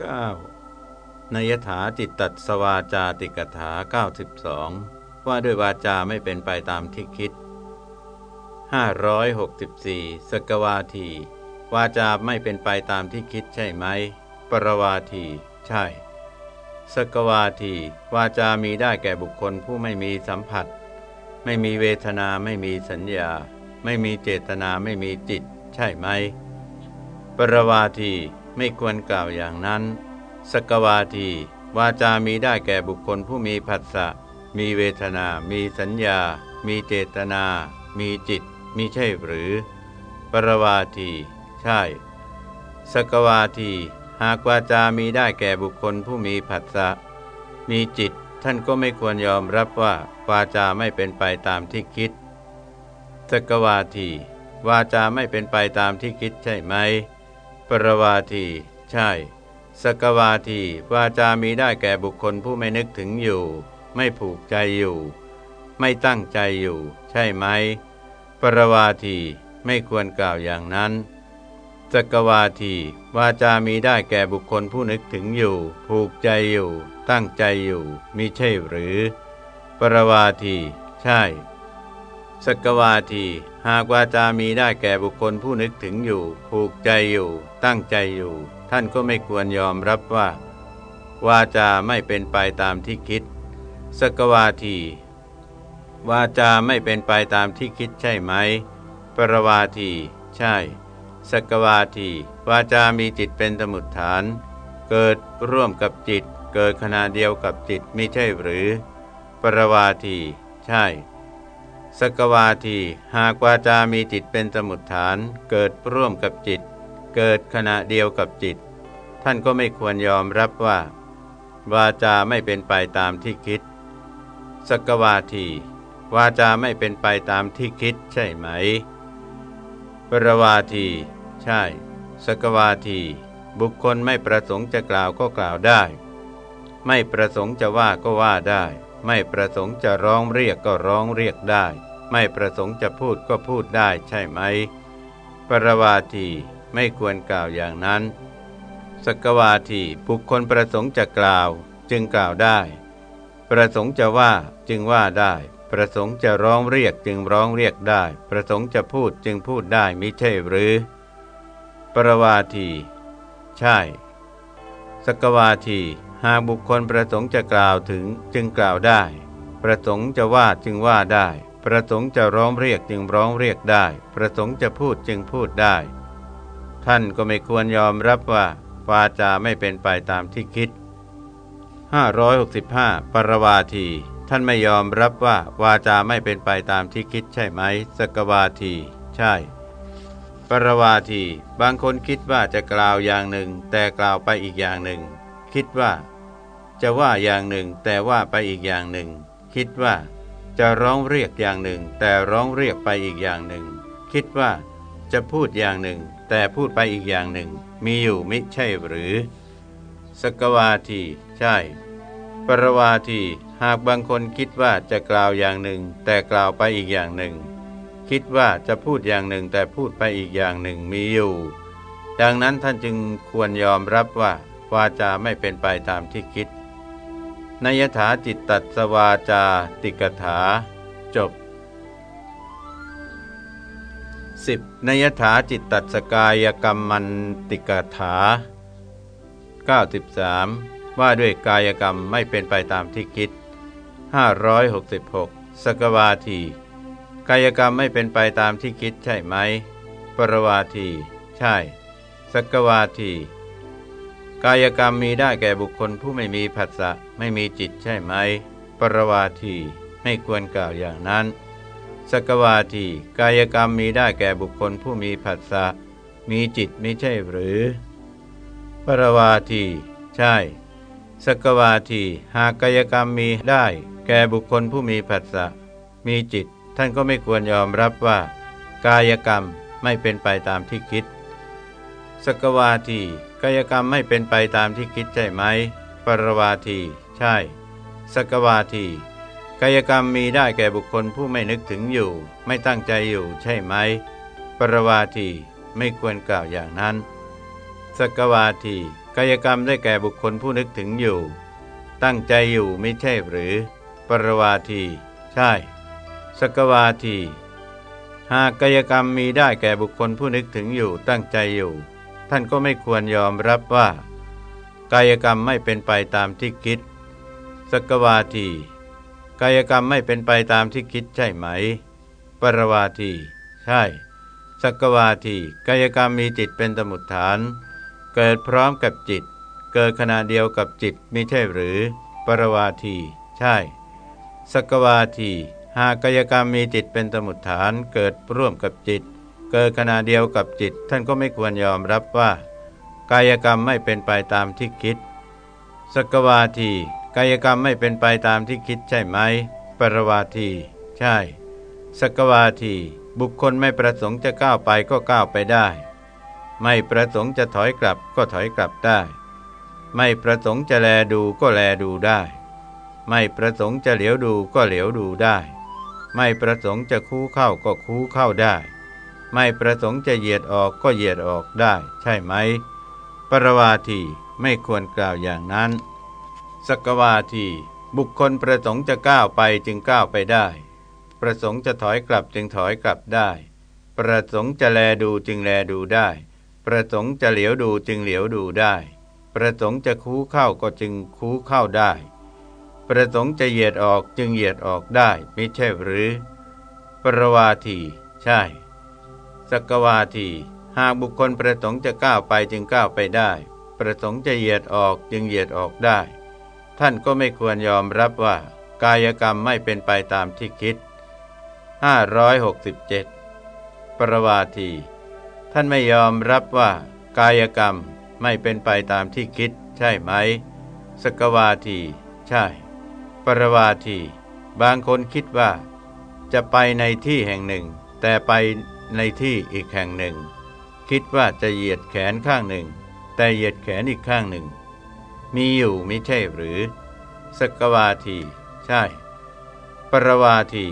9. นยถาจิตตัสวาจาติกถา 92 ว่าด้วยวาจาไม่เป็นไปตามที่คิด 564สกวาที วาจาไม่เป็นไปตามที่คิดใช่ไหม ปรวาที ใช่ สกวาที วาจามีได้แก่บุคคลผู้ไม่มีสัมผัส ไม่มีเวทนาไม่มีสัญญา ไม่มีเจตนาไม่มีจิต ใช่ไหม ปรวาที ไม่ควรกล่าวอย่างนั้น สกวาที วาจามีได้แก่บุคคลผู้มีผัสสะ มีเวทนา มีสัญญา มีเจตนา มีจิตมิใช่หรือ ปรวาที ใช่ สกวาที หากวาจามีได้แก่บุคคลผู้มีผัสสะ มีจิต ท่านก็ไม่ควรยอมรับว่าวาจาไม่เป็นไปตามที่คิด สกวาที วาจาไม่เป็นไปตามที่คิดใช่ไหม ปรวาที ใช่ สกวาทีวาจามีได้แก่บุคคลผู้ไม่นึกถึงอยู่ ไม่ผูกใจอยู่ ไม่ตั้งใจอยู่ ใช่ไหม ปรวาทีไม่ควรกล่าวอย่างนั้นสกวาทีวาจามีได้แก่บุคคลผู้นึกถึงอยู่ ผูกใจอยู่ ตั้งใจอยู่มิใช่หรือ ปรวาที ใช่ สกวาที หากวาจามีได้แก่บุคคลผู้นึกถึงอยู่ ผูกใจอยู่ ตั้งใจอยู่ ท่านก็ไม่ควรยอมรับว่า วาจาไม่เป็นไปตามที่คิด สกวาที วาจาไม่เป็นไปตามที่คิดใช่ไหม ปรวาที ใช่ สกวาที วาจามีจิตเป็นสมุดฐาน เกิดร่วมกับจิต เกิดขณะเดียวกับจิตไม่ใช่หรือ ปรวาที ใช่ สกวาทีหากวาจามีจิตเป็นสมุดฐาน เกิดร่วมกับจิต เกิดขณะเดียวกับจิต ท่านก็ไม่ควรยอมรับว่า วาจาไม่เป็นไปตามที่คิด สกวาที วาจาไม่เป็นไปตามที่คิดใช่ไหม ปรวาที ใช่ สกวาที บุคคลไม่ประสงค์จะกล่าวก็กล่าวได้ ไม่ประสงค์จะว่าก็ว่าได้ ไม่ประสงค์จะร้องเรียกก็ร้องเรียกได้ ไม่ประสงค์จะพูดก็พูดได้ใช่ไหม ปรวาทีไม่ควรกล่าวอย่างนั้น สกวาทีบุคคลประสงค์จะกล่าว จึงกล่าวได้ ประสงค์จะว่าจึงว่าได้ ประสงค์จะร้องเรียกจึงร้องเรียกได้ ประสงค์จะพูดจึงพูดได้มิใช่หรือ ปรวาที ใช่ สกวาที หากบุคคลประสงค์จะกล่าวถึงจึงกล่าวได้ ประสงค์จะว่าจึงว่าได้ ประสงค์จะร้องเรียกจึงร้องเรียกได้ ประสงค์จะพูดจึงพูดได้ ท่านก็ไม่ควรยอมรับว่า วาจาไม่เป็นไปตามที่คิด 565 ปรวาที ท่านไม่ยอมรับว่า วาจาไม่เป็นไปตามที่คิดใช่ไหมสกวาที ใช่ปรวาที บางคนคิดว่าจะกล่าวอย่างหนึ่ง แต่กล่าวไปอีกอย่างหนึ่ง คิดว่า จะว่าอย่างหนึ่งแต่ว่าไปอีกอย่างหนึ่ง คิดว่า จะร้องเรียกอย่างหนึ่ง แต่ร้องเรียกไปอีกอย่างหนึ่ง คิดว่า จะพูดอย่างหนึ่ง แต่พูดไปอีกอย่างหนึ่ง มีอยู่มิใช่หรือ สกวาทีใช่ ปรวาทีหากบางคนคิดว่าจะกล่าวอย่างหนึ่ง แต่กล่าวไปอีกอย่างหนึ่ง คิดว่าจะพูดอย่างหนึ่ง แต่พูดไปอีกอย่างหนึ่งมีอยู่ ดังนั้นท่านจึงควรยอมรับว่าวาจาไม่เป็นไปตามที่คิด นยถาจิตตัสวาจาติกถา จบ 10. นยถาจิตตัสกายกรรมมันติกถา 93 ว่าด้วยกายกรรมไม่เป็นไปตามที่คิด 566 สกวาที กายกรรมไม่เป็นไปตามที่คิดใช่ไหม ปรวาที ใช่ สกวาที กายกรรมมีได้แก่บุคคลผู้ไม่มีผัสสะไม่มีจิตใช่ไหม ปรวาทีไม่ควรกล่าวอย่างนั้น สกวาทีกายกรรมมีได้แก่บุคคลผู้มีผัสสะมีจิตไม่ใช่หรือ ปรวาที ใช่ สกวาที หากกายกรรมมีได้ แก่บุคคลผู้มีผัสสะมีจิต ท่านก็ไม่ควรยอมรับว่า กายกรรมไม่เป็นไปตามที่คิด สกวาที กายกรรมไม่เป็นไปตามที่คิดใช่ไหม ปรวาที ใช่ สกวาที กายกรรมมีได้แก่บุคคลผู้ไม่นึกถึงอยู่ ไม่ตั้งใจอยู่ใช่ไหม ปรวาทีไม่ควรกล่าวอย่างนั้น สกวาที กายกรรมได้แก่บุคคลผู้นึกถึงอยู่ ตั้งใจอยู่ไม่ใช่หรือ ปรวาที ใช่ สกวาที หากกายกรรมมีได้แก่บุคคลผู้นึกถึงอยู่ตั้งใจอยู่ ท่านก็ไม่ควรยอมรับว่า กายกรรมไม่เป็นไปตามที่คิด สกวาทีกายกรรมไม่เป็นไปตามที่คิดใช่ไหม ปรวาที ใช่ สกวาทีกายกรรมมีจิตเป็นสมุดฐาน เกิดพร้อมกับจิต เกิดขณะเดียวกับจิตม่ใช่หรือ ปรวาที ใช่ สกวาที หากกายกรรมมีจิตเป็นสมุดฐานเกิดร่วมกับจิต เกิดขณะเดียวกับจิต ท่านก็ไม่ควรยอมรับว่า กายกรรมไม่เป็นไปตามที่คิดสกวาทีกายกรรมไม่เป็นไปตามที่คิดใช่ไหม ปรวาที ใช่ สกวาที บุคคลไม่ประสงค์จะก้าวไปก็ก้าวไปได้ ไม่ประสงค์จะถอยกลับก็ถอยกลับได้ ไม่ประสงค์จะแลดูก็แลดูได้ ไม่ประสงค์จะเหลียวดูก็เหลียวดูได้ ไม่ประสงค์จะคู่เข้าก็คู่เข้าได้ ไม่ประสงค์จะเหยียดออกก็เหยียดออกได้ ใช่ไหม ปรวาทีไม่ควรกล่าวอย่างนั้น สกวาที บุคคลประสงค์จะก้าวไปจึงก้าวไปได้ ประสงค์จะถอยกลับจึงถอยกลับได้ ประสงค์จะแลดูจึงแลดูได้ ประสงค์จะเหลียวดูจึงเหลียวดูได้ ประสงค์จะคูเข้าก็จึงคูเข้าได้ ประสงค์จะเหยียดออกจึงเหยียดออกได้ ไม่ใช่หรือ ปรวาที ใช่ สกวาทีหากบุคคลประสงค์จะก้าวไปจึงก้าวไปได้ ประสงค์จะเหยียดออกจึงเหยียดออกได้ ท่านก็ไม่ควรยอมรับว่า กายกรรมไม่เป็นไปตามที่คิด 567 ปรวาที ท่านไม่ยอมรับว่า กายกรรมไม่เป็นไปตามที่คิด ใช่ไหม สกวาที ใช่ ปรวาที บางคนคิดว่า จะไปในที่แห่งหนึ่ง แต่ไป ในที่อีกแห่งหนึ่ง คิดว่าจะเหยียดแขนข้างหนึ่ง แต่เหยียดแขนอีกข้างหนึ่ง มีอยู่ไม่ใช่หรือ สกวาที ใช่ ปรวาที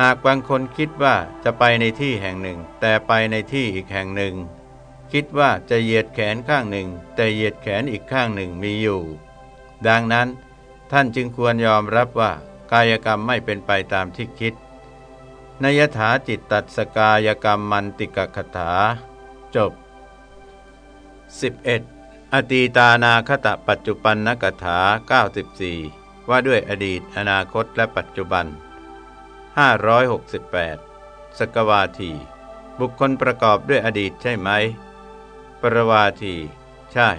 หากบางคนคิดว่าจะไปในที่แห่งหนึ่ง แต่ไปในที่อีกแห่งหนึ่ง คิดว่าจะเหยียดแขนข้างหนึ่ง แต่เหยียดแขนอีกข้างหนึ่งมีอยู่ ดังนั้นท่านจึงควรยอมรับว่ากายกรรมไม่เป็นไปตามที่คิด นยถาจิตตัสกายกรรมมันติกคถา จบ 11. อตีตานาคตะปัจจุบันนกถา 94 ว่าด้วยอดีตอนาคตและปัจจุบัน 568 สกวาที บุคคลประกอบด้วยอดีตใช่ไหม ปรวาที ใช่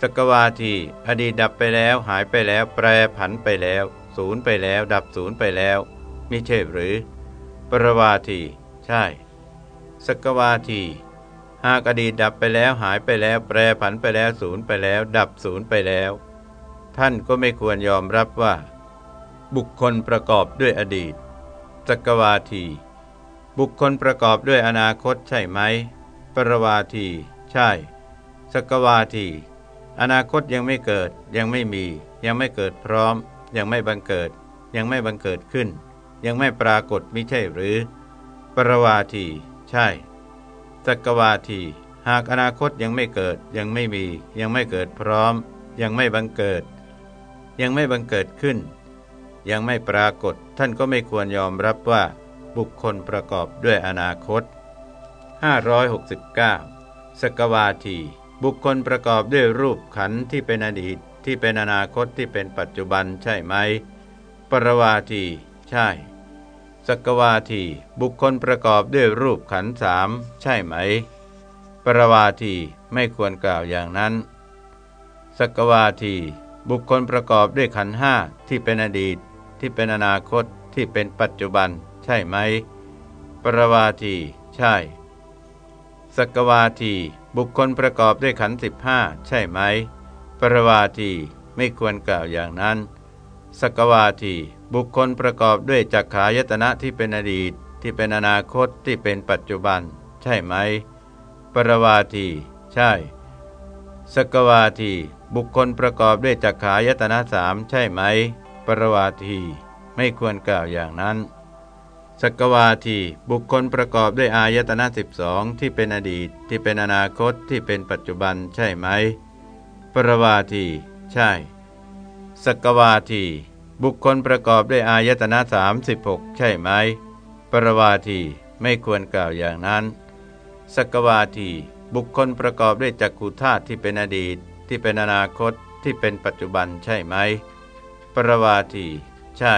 สกวาที อดีตดับไปแล้วหายไปแล้ว แปรผันไปแล้ว ศูนย์ไปแล้ว ดับศูนย์ไปแล้วมิใช่หรือ ปรวาที ใช่ สกวาที หากอดีตดับไปแล้วหายไปแล้วแปรผันไปแล้วศูนย์ไปแล้ว ดับศูนย์ไปแล้ว ท่านก็ไม่ควรยอมรับว่า บุคคลประกอบด้วยอดีต สกวาที บุคคลประกอบด้วยอนาคตใช่ไหม ปรวาที ใช่ สกวาที อนาคตยังไม่เกิด ยังไม่มี ยังไม่เกิดพร้อม ยังไม่บังเกิด ยังไม่บังเกิดขึ้น ยังไม่ปรากฏมิใช่หรือ ปรวาที ใช่สกวาที หากอนาคตยังไม่เกิด ยังไม่มี ยังไม่เกิดพร้อม ยังไม่บังเกิด ยังไม่บังเกิดขึ้น ยังไม่ปรากฏ ท่านก็ไม่ควรยอมรับว่า บุคคลประกอบด้วยอนาคต 569สกวาที บุคคลประกอบด้วยรูปขันธ์ที่เป็นอดีตที่เป็นอนาคตที่เป็นปัจจุบันใช่ไหม ปรวาที ใช่ สกวาที บุคคลประกอบด้วยรูปขันสามใช่ไหม ปรวาทีไม่ควรกล่าวอย่างนั้น สกวาที บุคคลประกอบด้วยขันห้าที่เป็นอดีต ที่เป็นอนาคตที่เป็นปัจจุบัน ใช่ไหม ปรวาทีใช่ สกวาที บุคคลประกอบด้วยขันสิบห้าใช่ไหม ปรวาทีไม่ควรกล่าวอย่างนั้น สกวาที บุคคลประกอบด้วยจักขายตนะที่เป็นอดีต ที่เป็นอนาคตที่เป็นปัจจุบัน ใช่ไหม ปรวาที ใช่ สกวาที บุคคลประกอบด้วยจักขายตนะสามใช่ไหม ปรวาที ไม่ควรกล่าวอย่างนั้นสกวาทีบุคคลประกอบด้วยอายตนะสิบองที่เป็นอดีต ที่เป็นอนาคตที่เป็นปัจจุบันใช่ไหม ปรวาที ใช่สกวาที บุคคลประกอบด้วยอายตนะสามสิบหกใช่ไหม ปรวาทีไม่ควรกล่าวอย่างนั้น สกวาทีบุคคลประกอบด้วยจักขุธาตุที่เป็นอดีต ที่เป็นอนาคตที่เป็นปัจจุบันใช่ไหม ปรวาทีใช่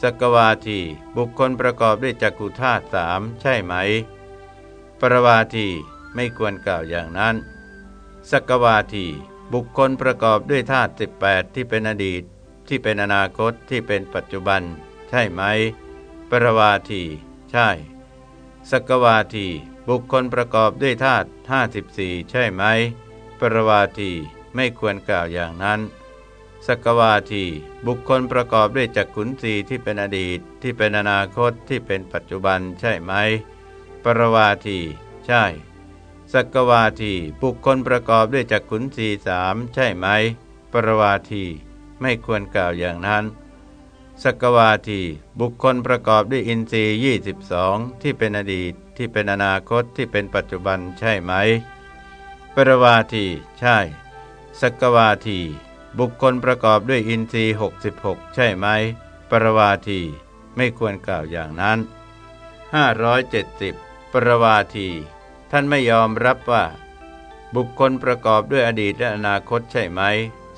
สกวาทีบุคคลประกอบด้วยจักขุธาตุสามใช่ไหม ปรวาทีไม่ควรกล่าวอย่างนั้น สกวาทีบุคคลประกอบด้วยธาตุสิบแปดที่เป็นอดีต ที่เป็นอนาคตที่เป็นปัจจุบัน ใช่ไหม ปรวาที ใช่ สกวาที บุคคลประกอบด้วยธาตุห้าสิบสี่ใช่ไหม ปรวาทีไม่ควรกล่าวอย่างนั้น สกวาที บุคคลประกอบด้วยจักขุนสีที่เป็นอดีต ที่เป็นอนาคตที่เป็นปัจจุบันใช่ไหม ปรวาที ใช่สกวาทีบุคคลประกอบด้วยจักขุนสีสามใช่ไหม ปรวาที ไม่ควรกล่าวอย่างนั้น สกวาที บุคคลประกอบด้วยอินทรีย์ยี่สิบสองที่เป็นอดีต ที่เป็นอนาคตที่เป็นปัจจุบันใช่ไหม ปรวาที ใช่ สกวาที บุคคลประกอบด้วยอินทรีย์ 66 ใช่ไหม ปรวาที ไม่ควรกล่าวอย่างนั้น 570 ปรวาที ท่านไม่ยอมรับว่า บุคคลประกอบด้วยอดีตและอนาคตใช่ไหม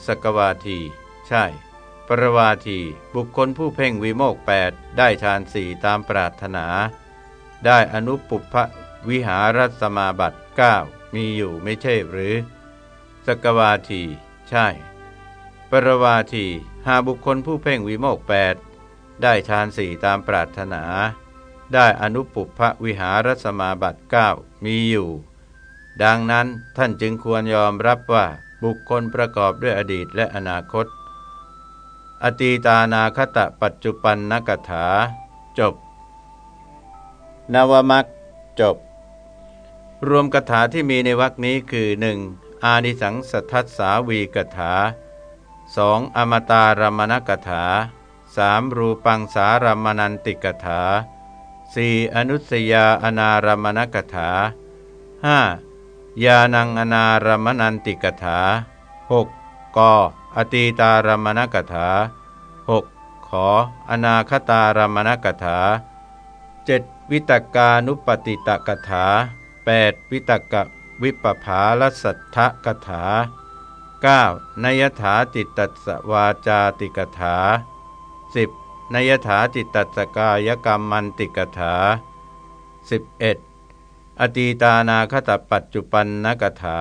สกวาที ใช่ ปรวาทีบุคคลผู้เพ่งวิโมกแปดได้ฌานสี่ตามปรารถนา ได้อนุปุพวิหารสมาบัติ 9 มีอยู่ไม่ใช่หรือ สกวาที ใช่ ปรวาที หาบุคคลผู้เพ่งวิโมกแปดได้ฌานสี่ตามปรารถนา ได้อนุปุพวิหารสมาบัติ 9 มีอยู่ ดังนั้นท่านจึงควรยอมรับว่าบุคคลประกอบด้วยอดีตและอนาคต อตีตานาคตะปัจจุปันนกถา จบ นวมักจบ รวมกถาที่มีในวรคนี้คือ 1. อานิสังสทัสสาวีกถา 2. อมตารมณกถา 3. รูปังสารมนันติกถา 4. อนุสยาอนารมณกถา 5. ยานังอนารมนันติกถา 6. ก อตีตารมณกถา 6. ขออนาคตารมณกถา 7. วิตกานุปติตกถา 8. วิตกวิปภาลสัทธกถา 9. นยถาจิตตสวาจาติกถา 10. นยถาจิตตสกายกรรมมันติกถา 11. อตีตานาคตปัจจุปันนกถา